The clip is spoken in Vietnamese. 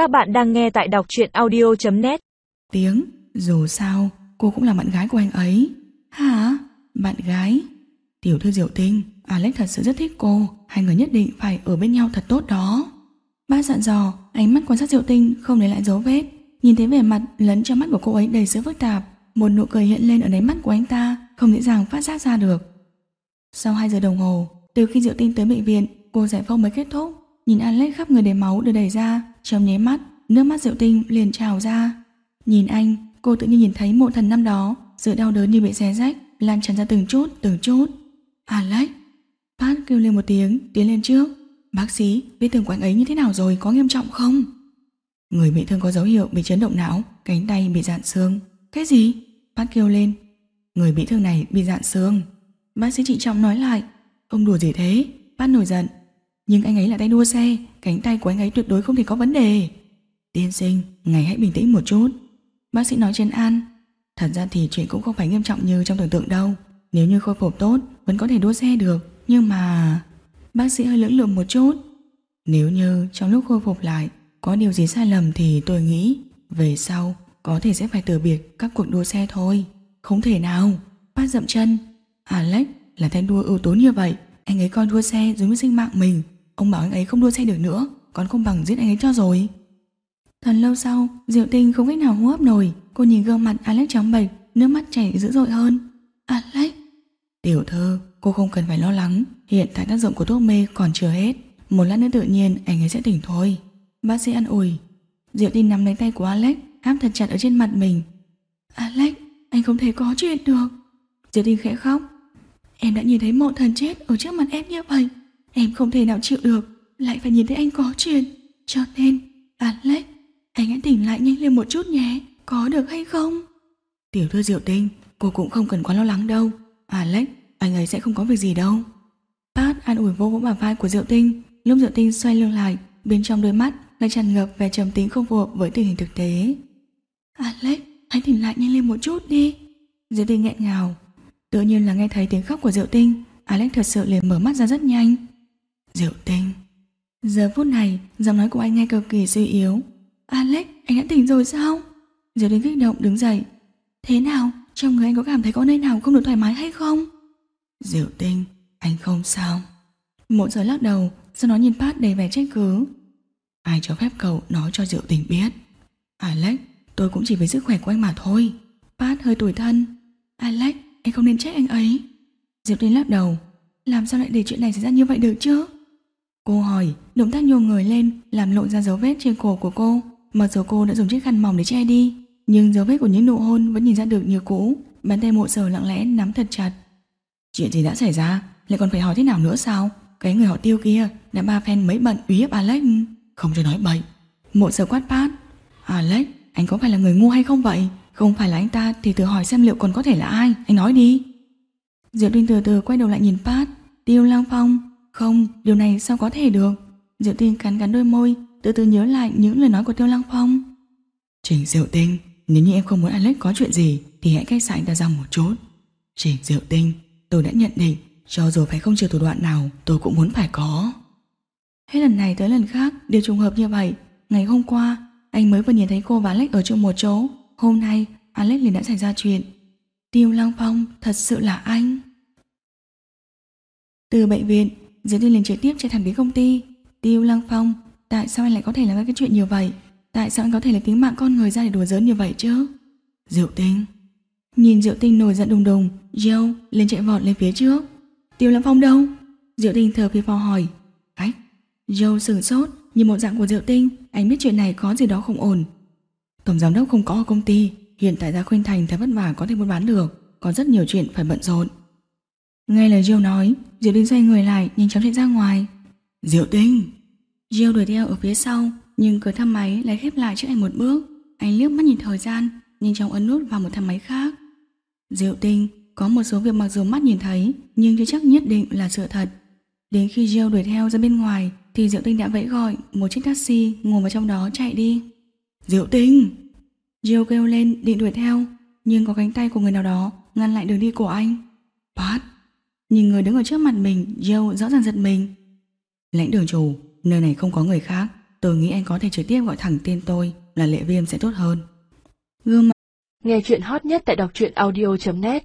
Các bạn đang nghe tại đọc truyện audio.net Tiếng, dù sao, cô cũng là bạn gái của anh ấy. Hả? Bạn gái? Tiểu thư Diệu Tinh, Alex thật sự rất thích cô, hai người nhất định phải ở bên nhau thật tốt đó. Ba dặn dò, ánh mắt quan sát Diệu Tinh không để lại dấu vết. Nhìn thấy vẻ mặt lẫn trong mắt của cô ấy đầy sự phức tạp, một nụ cười hiện lên ở đáy mắt của anh ta, không dễ dàng phát giác ra được. Sau 2 giờ đồng hồ, từ khi Diệu Tinh tới bệnh viện, cô giải phẫu mới kết thúc. Nhìn Alex khắp người đầy máu được đẩy ra, trong nháy mắt, nước mắt Diệu Tinh liền trào ra. Nhìn anh, cô tự nhiên nhìn thấy mộ thần năm đó, sự đau đớn như bị xé rách, lan tràn ra từng chút, từng chút. Alex! Pat kêu lên một tiếng, tiến lên trước. Bác sĩ, vết thương của anh ấy như thế nào rồi, có nghiêm trọng không? Người bị thương có dấu hiệu bị chấn động não, cánh tay bị dạn xương. Cái gì? Pat kêu lên. Người bị thương này bị dạn xương. Bác sĩ trịnh trọng nói lại. Ông đùa gì thế? Pat nổi giận. Nhưng anh ấy là tay đua xe, cánh tay của anh ấy tuyệt đối không thể có vấn đề. Tiên sinh, ngài hãy bình tĩnh một chút. Bác sĩ nói trên an. Thật ra thì chuyện cũng không phải nghiêm trọng như trong tưởng tượng đâu. Nếu như khôi phục tốt, vẫn có thể đua xe được. Nhưng mà... Bác sĩ hơi lưỡng lự một chút. Nếu như trong lúc khôi phục lại có điều gì sai lầm thì tôi nghĩ về sau có thể sẽ phải từ biệt các cuộc đua xe thôi. Không thể nào. Bác dậm chân. Alex là tay đua ưu tú như vậy. Anh ấy coi đua xe giống như sinh mạng mình. Ông bảo anh ấy không đua xe được nữa. Còn không bằng giết anh ấy cho rồi. Thần lâu sau, Diệu Tinh không cách nào hô hấp nổi. Cô nhìn gương mặt Alex trắng bệch, nước mắt chảy dữ dội hơn. Alex! Tiểu thư, cô không cần phải lo lắng. Hiện tại tác dụng của thuốc mê còn chưa hết. Một lát nữa tự nhiên anh ấy sẽ tỉnh thôi. Bác sĩ ăn ủi. Diệu Tinh nắm lấy tay của Alex, áp thật chặt ở trên mặt mình. Alex, anh không thể có chuyện được. Diệu Tinh khẽ khóc. Em đã nhìn thấy mộ thần chết ở trước mặt em như vậy. Em không thể nào chịu được, lại phải nhìn thấy anh có chuyện. Cho nên, Alex, anh hãy tỉnh lại nhanh lên một chút nhé, có được hay không? Tiểu thư Diệu Tinh, cô cũng không cần quá lo lắng đâu. Alex, anh ấy sẽ không có việc gì đâu. Pat an ủi vô vỗ bả vai của Diệu Tinh, lúc Diệu Tinh xoay lưng lại, bên trong đôi mắt lại tràn ngập vẻ trầm tính không phù hợp với tình hình thực tế. Alex, hãy tỉnh lại nhanh lên một chút đi. Diệu Tinh nghẹn ngào. Tự nhiên là nghe thấy tiếng khóc của Diệu Tinh, Alex thật sự liền mở mắt ra rất nhanh. Diệu Tinh. Giờ phút này, giọng nói của anh nghe cực kỳ suy yếu. Alex, anh đã tỉnh rồi sao? Diệu Tinh kích động đứng dậy. Thế nào, trong người anh có cảm thấy có nơi nào không được thoải mái hay không? Diệu Tinh, anh không sao. Một giờ lắc đầu, sau đó nhìn Pat đầy vẻ trách cứ. Ai cho phép cậu nói cho Diệu Tinh biết? Alex, tôi cũng chỉ vì sức khỏe của anh mà thôi. Pat hơi tủi thân. Alex, anh không nên trách anh ấy. Diệu Tinh lắc đầu. Làm sao lại để chuyện này xảy ra như vậy được chứ? Cô hỏi, động tác nhô người lên làm lộ ra dấu vết trên cổ của cô. Mặc dù cô đã dùng chiếc khăn mỏng để che đi, nhưng dấu vết của những nụ hôn vẫn nhìn ra được như cũ. Bàn tay mộ sở lặng lẽ nắm thật chặt. Chuyện gì đã xảy ra? Lại còn phải hỏi thế nào nữa sao? Cái người họ tiêu kia đã ba phen mấy bận uy hiếp Alex. Không cho nói bậy. Mộ sở quát phát. Alex, anh có phải là người ngu hay không vậy? Không phải là anh ta thì thử hỏi xem liệu còn có thể là ai. Anh nói đi. Diệu Tinh từ từ quay đầu lại nhìn Pat. Tiêu Lang Phong. Không, điều này sao có thể được? Diệu Tinh cắn cắn đôi môi, từ từ nhớ lại những lời nói của Tiêu Lăng Phong. Trình Diệu Tinh, nếu như em không muốn Alex có chuyện gì thì hãy cách xa anh ta ra một chút. Trình Diệu Tinh, tôi đã nhận định, cho dù phải không trừ thủ đoạn nào, tôi cũng muốn phải có. Hết lần này tới lần khác, đều trùng hợp như vậy. Ngày hôm qua, anh mới vừa nhìn thấy cô và Alex ở chung một chỗ. Hôm nay, Alex liền đã xảy ra chuyện. Tiêu Lăng Phong thật sự là anh. Từ bệnh viện, Diệp Tinh liền trực tiếp chạy thẳng đến công ty. Tiêu Lăng Phong, tại sao anh lại có thể làm ra cái chuyện như vậy? Tại sao anh có thể lấy tính mạng con người ra để đùa giỡn như vậy chứ? Diệu Tinh. Nhìn Diệu Tinh nổi giận đùng đùng, Joe lên chạy vọt lên phía trước. Tiêu Lăng Phong đâu? Diệu Tinh thở phì phò hỏi. Ách, Joe sửng sốt, nhìn một dạng của Diệu Tinh, anh biết chuyện này có gì đó không ổn. Tổng giám đốc không có ở công ty, hiện tại ra Khuynh Thành thấy vất vả có thể buôn bán được, có rất nhiều chuyện phải bận rộn. Nghe lời Diêu nói, Diệu Tinh xoay người lại, nhanh chóng chạy ra ngoài. Diệu Tinh! Diêu đuổi theo ở phía sau, nhưng cửa thang máy lại khép lại trước anh một bước. Anh liếc mắt nhìn thời gian, nhanh chóng ấn nút vào một thang máy khác. Diệu Tinh có một số việc mặc dù mắt nhìn thấy, nhưng chưa chắc nhất định là sự thật. Đến khi Diêu đuổi theo ra bên ngoài, thì Diệu Tinh đã vẫy gọi một chiếc taxi ngồi vào trong đó chạy đi. Diệu Tinh! Diêu kêu lên định đuổi theo, nhưng có cánh tay của người nào đó ngăn lại đường đi của anh. Pat! Nhìn người đứng ở trước mặt mình, Joe rõ ràng giật mình. Lãnh đường chủ, nơi này không có người khác, Tôi nghĩ anh có thể trực tiếp gọi thẳng tên tôi là Lệ Viêm sẽ tốt hơn. Gương mặt Nghe chuyện hot nhất tại đọc truyện audio.net